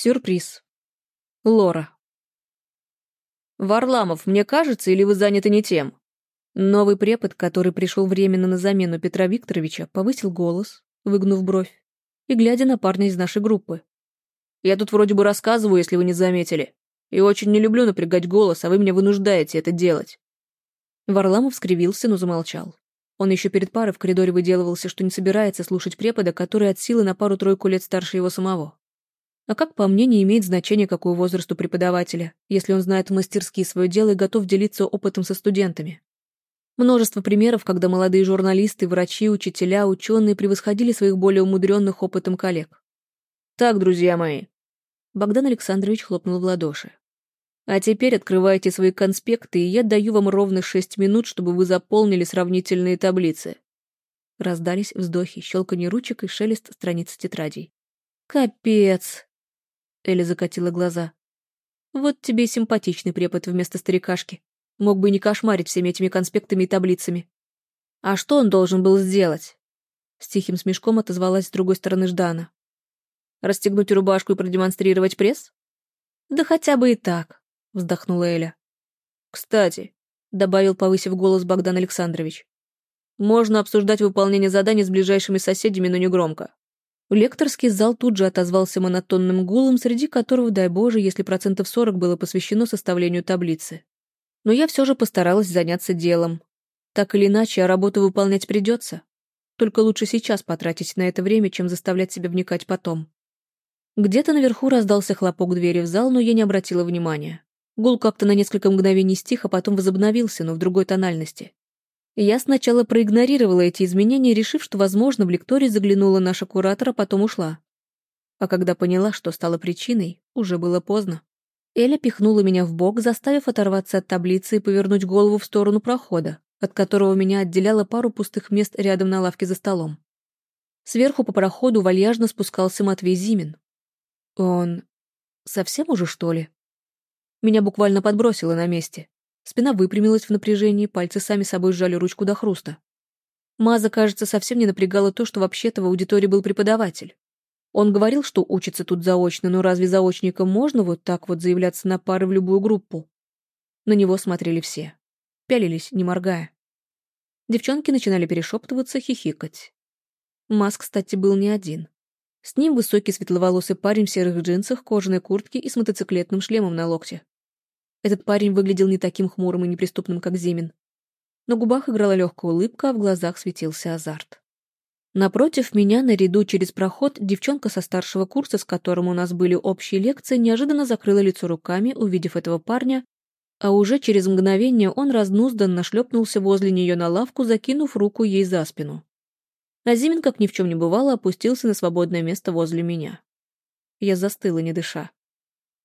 Сюрприз. Лора. «Варламов, мне кажется, или вы заняты не тем?» Новый препод, который пришел временно на замену Петра Викторовича, повысил голос, выгнув бровь, и глядя на парня из нашей группы. «Я тут вроде бы рассказываю, если вы не заметили. И очень не люблю напрягать голос, а вы меня вынуждаете это делать». Варламов скривился, но замолчал. Он еще перед парой в коридоре выделывался, что не собирается слушать препода, который от силы на пару-тройку лет старше его самого. А как по мне, не имеет значения, какой возраст у преподавателя, если он знает мастерски свое дело и готов делиться опытом со студентами. Множество примеров, когда молодые журналисты, врачи, учителя, ученые превосходили своих более умудренных опытом коллег. «Так, друзья мои!» Богдан Александрович хлопнул в ладоши. «А теперь открывайте свои конспекты, и я даю вам ровно шесть минут, чтобы вы заполнили сравнительные таблицы». Раздались вздохи, щелканье ручек и шелест страниц тетрадей. «Капец!» Эля закатила глаза. «Вот тебе и симпатичный препод вместо старикашки. Мог бы не кошмарить всеми этими конспектами и таблицами. А что он должен был сделать?» С тихим смешком отозвалась с другой стороны Ждана. «Расстегнуть рубашку и продемонстрировать пресс?» «Да хотя бы и так», — вздохнула Эля. «Кстати», — добавил, повысив голос Богдан Александрович, «можно обсуждать выполнение заданий с ближайшими соседями, но не громко. Лекторский зал тут же отозвался монотонным гулом, среди которого, дай боже, если процентов 40 было посвящено составлению таблицы. Но я все же постаралась заняться делом. Так или иначе, а работу выполнять придется. Только лучше сейчас потратить на это время, чем заставлять себя вникать потом. Где-то наверху раздался хлопок двери в зал, но я не обратила внимания. Гул как-то на несколько мгновений стих, а потом возобновился, но в другой тональности. Я сначала проигнорировала эти изменения, решив, что, возможно, в лекторий заглянула наша куратор, а потом ушла. А когда поняла, что стало причиной, уже было поздно. Эля пихнула меня в бок, заставив оторваться от таблицы и повернуть голову в сторону прохода, от которого меня отделяло пару пустых мест рядом на лавке за столом. Сверху по проходу вальяжно спускался Матвей Зимин. Он... совсем уже, что ли? Меня буквально подбросило на месте. Спина выпрямилась в напряжении, пальцы сами собой сжали ручку до хруста. Маза, кажется, совсем не напрягала то, что вообще-то в аудитории был преподаватель. Он говорил, что учится тут заочно, но разве заочникам можно вот так вот заявляться на пары в любую группу? На него смотрели все. Пялились, не моргая. Девчонки начинали перешептываться, хихикать. Маз, кстати, был не один. С ним высокий светловолосый парень в серых джинсах, кожаной куртке и с мотоциклетным шлемом на локте. Этот парень выглядел не таким хмурым и неприступным, как Зимин. На губах играла легкая улыбка, а в глазах светился азарт. Напротив меня, наряду через проход, девчонка со старшего курса, с которым у нас были общие лекции, неожиданно закрыла лицо руками, увидев этого парня, а уже через мгновение он разнузданно шлепнулся возле нее на лавку, закинув руку ей за спину. А Зимин, как ни в чем не бывало, опустился на свободное место возле меня. Я застыла, не дыша.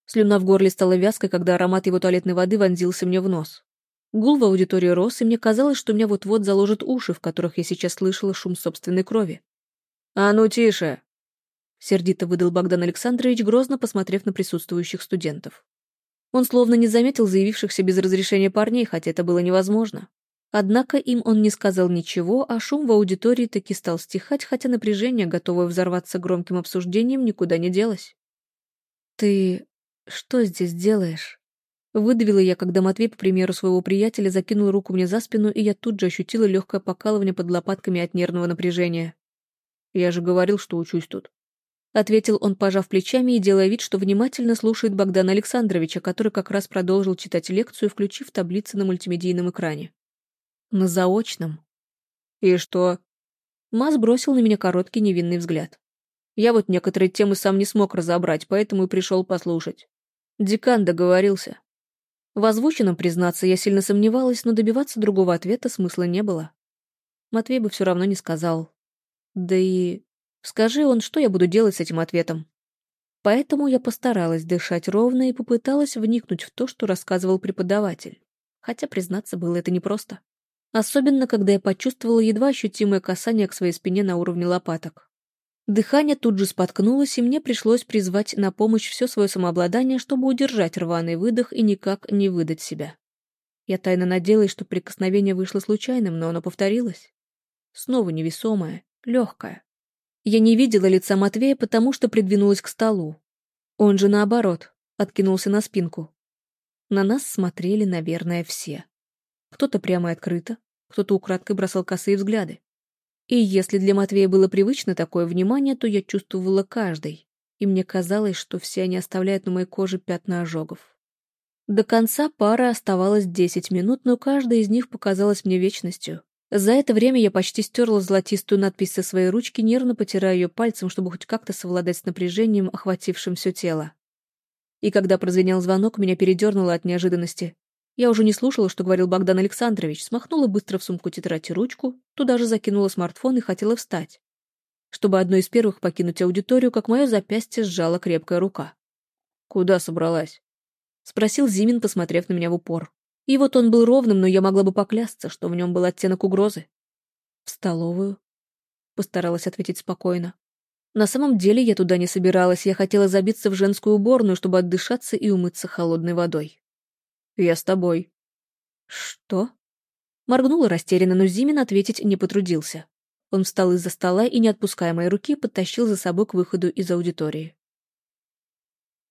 Слюна в горле стала вязкой, когда аромат его туалетной воды вонзился мне в нос. Гул в аудитории рос, и мне казалось, что меня вот-вот заложат уши, в которых я сейчас слышала шум собственной крови. «А ну, тише!» Сердито выдал Богдан Александрович, грозно посмотрев на присутствующих студентов. Он словно не заметил заявившихся без разрешения парней, хотя это было невозможно. Однако им он не сказал ничего, а шум в аудитории таки стал стихать, хотя напряжение, готовое взорваться громким обсуждением, никуда не делось. «Ты «Что здесь делаешь?» Выдавила я, когда Матвей, по примеру своего приятеля, закинул руку мне за спину, и я тут же ощутила легкое покалывание под лопатками от нервного напряжения. «Я же говорил, что учусь тут», — ответил он, пожав плечами и делая вид, что внимательно слушает Богдана Александровича, который как раз продолжил читать лекцию, включив таблицы на мультимедийном экране. «На заочном». «И что?» Маз бросил на меня короткий невинный взгляд. «Я вот некоторые темы сам не смог разобрать, поэтому и пришел послушать». Декан договорился. В озвученном, признаться, я сильно сомневалась, но добиваться другого ответа смысла не было. Матвей бы все равно не сказал. Да и... Скажи он, что я буду делать с этим ответом. Поэтому я постаралась дышать ровно и попыталась вникнуть в то, что рассказывал преподаватель. Хотя, признаться, было это непросто. Особенно, когда я почувствовала едва ощутимое касание к своей спине на уровне лопаток. Дыхание тут же споткнулось, и мне пришлось призвать на помощь все свое самообладание, чтобы удержать рваный выдох и никак не выдать себя. Я тайно надеялась, что прикосновение вышло случайным, но оно повторилось. Снова невесомое, легкое. Я не видела лица Матвея, потому что придвинулась к столу. Он же наоборот, откинулся на спинку. На нас смотрели, наверное, все. Кто-то прямо и открыто, кто-то украдкой бросал косые взгляды. И если для Матвея было привычно такое внимание, то я чувствовала каждый, и мне казалось, что все они оставляют на моей коже пятна ожогов. До конца пары оставалось десять минут, но каждая из них показалась мне вечностью. За это время я почти стерла золотистую надпись со своей ручки, нервно потирая ее пальцем, чтобы хоть как-то совладать с напряжением, охватившим все тело. И когда прозвенел звонок, меня передернуло от неожиданности. Я уже не слушала, что говорил Богдан Александрович, смахнула быстро в сумку тетрадь и ручку, туда же закинула смартфон и хотела встать. Чтобы одной из первых покинуть аудиторию, как мое запястье сжала крепкая рука. «Куда собралась?» — спросил Зимин, посмотрев на меня в упор. И вот он был ровным, но я могла бы поклясться, что в нем был оттенок угрозы. «В столовую?» — постаралась ответить спокойно. На самом деле я туда не собиралась, я хотела забиться в женскую уборную, чтобы отдышаться и умыться холодной водой. «Я с тобой». «Что?» Моргнула растерянно, но Зимин ответить не потрудился. Он встал из-за стола и, не отпуская моей руки, подтащил за собой к выходу из аудитории.